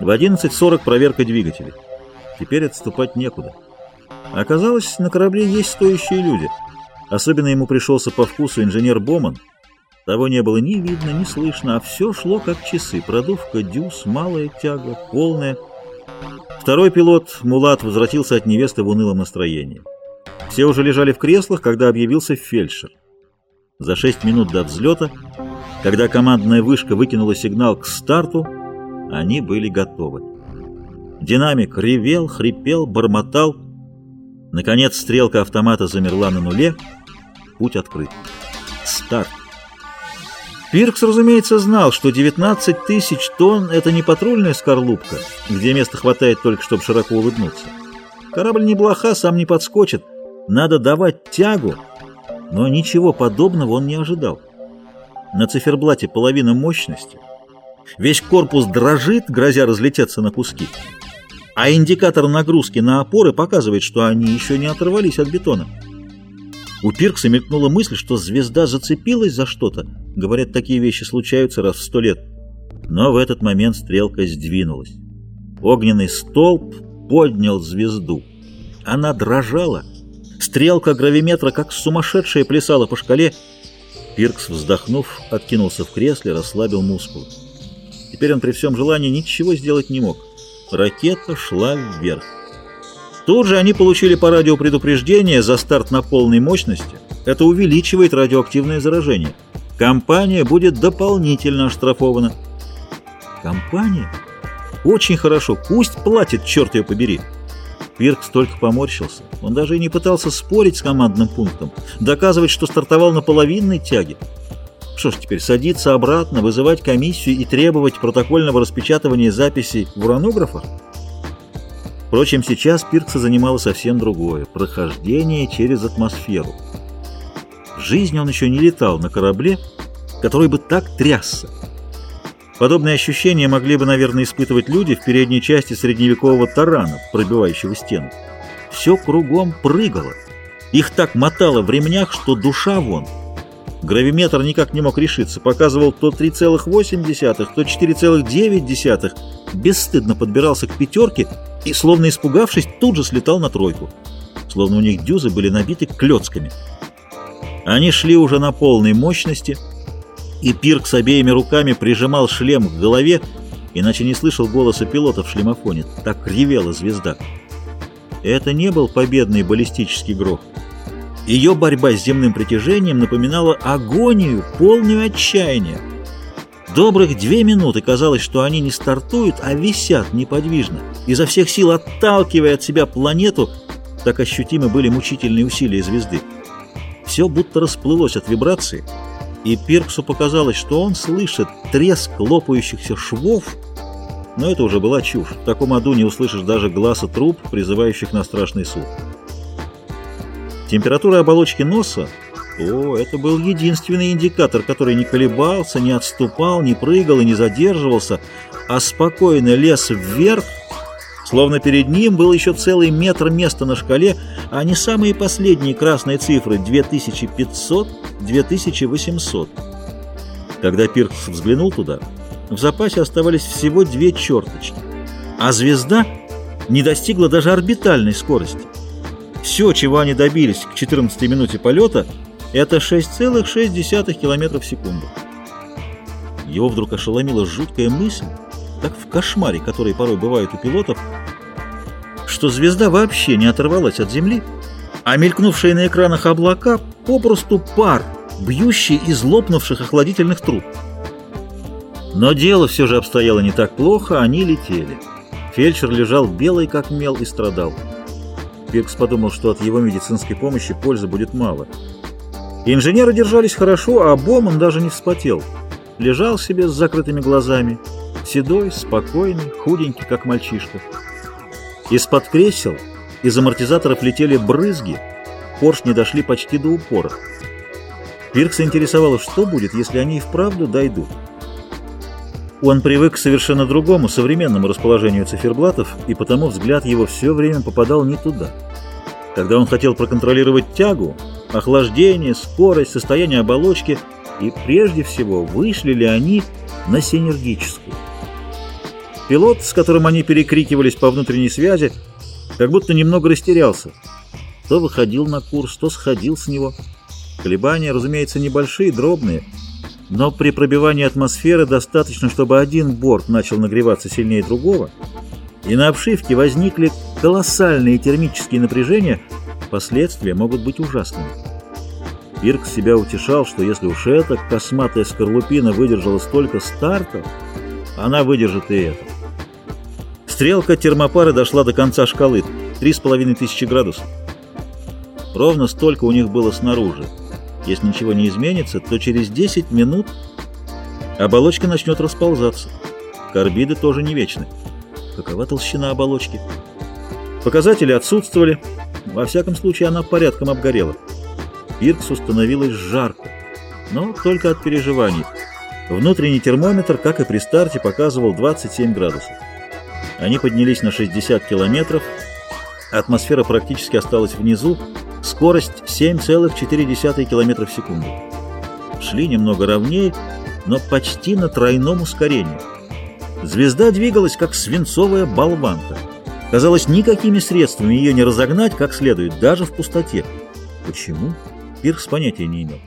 В 11.40 проверка двигателей. Теперь отступать некуда. Оказалось, на корабле есть стоящие люди. Особенно ему пришелся по вкусу инженер Боман. Того не было ни видно, ни слышно, а все шло как часы. Продувка, дюз, малая тяга, полная. Второй пилот, Мулат, возвратился от невесты в унылом настроении. Все уже лежали в креслах, когда объявился фельдшер. За шесть минут до взлета, когда командная вышка выкинула сигнал к старту, они были готовы. Динамик ревел, хрипел, бормотал. Наконец стрелка автомата замерла на нуле. Путь открыт. Старт. Пиркс, разумеется, знал, что 19 тысяч тонн — это не патрульная скорлупка, где места хватает только, чтобы широко улыбнуться. Корабль не блоха, сам не подскочит. Надо давать тягу, но ничего подобного он не ожидал. На циферблате половина мощности. Весь корпус дрожит, грозя разлететься на куски. А индикатор нагрузки на опоры показывает, что они еще не оторвались от бетона. У Пиркса мелькнула мысль, что звезда зацепилась за что-то. Говорят, такие вещи случаются раз в сто лет. Но в этот момент стрелка сдвинулась. Огненный столб поднял звезду. Она дрожала. Стрелка гравиметра, как сумасшедшая, плясала по шкале. Пиркс, вздохнув, откинулся в кресле, расслабил мускулы. Теперь он при всем желании ничего сделать не мог. Ракета шла вверх. Тут же они получили по радио предупреждение за старт на полной мощности. Это увеличивает радиоактивное заражение. Компания будет дополнительно оштрафована. Компания? Очень хорошо. Пусть платит, черт ее побери. Пиркс только поморщился. Он даже и не пытался спорить с командным пунктом, доказывать, что стартовал на половинной тяге. Что ж теперь, садиться обратно, вызывать комиссию и требовать протокольного распечатывания записей в уранографах? Впрочем, сейчас Пиркса занимало совсем другое – прохождение через атмосферу. В жизни он еще не летал на корабле, который бы так трясся. Подобные ощущения могли бы, наверное, испытывать люди в передней части средневекового тарана, пробивающего стену. Все кругом прыгало. Их так мотало в ремнях, что душа вон. Гравиметр никак не мог решиться, показывал то 3,8, то 4,9, бесстыдно подбирался к пятерке и, словно испугавшись, тут же слетал на тройку. Словно у них дюзы были набиты клетками. Они шли уже на полной мощности, и Пирк с обеими руками прижимал шлем к голове, иначе не слышал голоса пилота в шлемофоне. Так ревела звезда. Это не был победный баллистический грохот. Ее борьба с земным притяжением напоминала агонию, полную отчаяния. Добрых две минуты казалось, что они не стартуют, а висят неподвижно, изо всех сил отталкивая от себя планету, так ощутимы были мучительные усилия звезды. Все будто расплылось от вибрации, и Пирксу показалось, что он слышит треск лопающихся швов, но это уже была чушь. В таком аду не услышишь даже глаза труб, призывающих на страшный суд. Температура оболочки носа о, это был единственный индикатор, который не колебался, не отступал, не прыгал и не задерживался, а спокойно лез вверх, словно перед ним был еще целый метр места на шкале, а не самые последние красные цифры 2500-2800. Когда Пиркс взглянул туда, в запасе оставались всего две черточки, а звезда не достигла даже орбитальной скорости. Все, чего они добились к 14 минуте полета – это 6,6 км в секунду. Его вдруг ошеломила жуткая мысль, как в кошмаре, который порой бывает у пилотов, что звезда вообще не оторвалась от Земли, а мелькнувшие на экранах облака попросту пар, бьющий из лопнувших охладительных труб. Но дело все же обстояло не так плохо, они летели. Фельдшер лежал белый как мел и страдал. Пиркс подумал, что от его медицинской помощи пользы будет мало – Инженеры держались хорошо, а Боман даже не вспотел. Лежал себе с закрытыми глазами, седой, спокойный, худенький, как мальчишка. Из-под кресел из амортизаторов летели брызги, поршни дошли почти до упора. Пиркса интересовало, что будет, если они и вправду дойдут. Он привык к совершенно другому, современному расположению циферблатов, и потому взгляд его все время попадал не туда. Когда он хотел проконтролировать тягу, охлаждение, скорость, состояние оболочки и, прежде всего, вышли ли они на синергическую. Пилот, с которым они перекрикивались по внутренней связи, как будто немного растерялся. То выходил на курс, то сходил с него. Колебания, разумеется, небольшие, дробные, но при пробивании атмосферы достаточно, чтобы один борт начал нагреваться сильнее другого, и на обшивке возникли колоссальные термические напряжения, последствия могут быть ужасными. Пирк себя утешал, что если уж эта косматая скорлупина выдержала столько стартов, она выдержит и это. Стрелка термопары дошла до конца шкалы, 3500 градусов. Ровно столько у них было снаружи. Если ничего не изменится, то через 10 минут оболочка начнет расползаться. Карбиды тоже не вечны. Какова толщина оболочки? Показатели отсутствовали. Во всяком случае, она порядком обгорела. Пирксу становилось жарко, но только от переживаний. Внутренний термометр, как и при старте, показывал 27 градусов. Они поднялись на 60 километров, атмосфера практически осталась внизу, скорость 7,4 км в секунду. Шли немного ровнее, но почти на тройном ускорении. Звезда двигалась, как свинцовая болванка. Казалось, никакими средствами ее не разогнать как следует, даже в пустоте. Почему? Пиркс понятия не имел.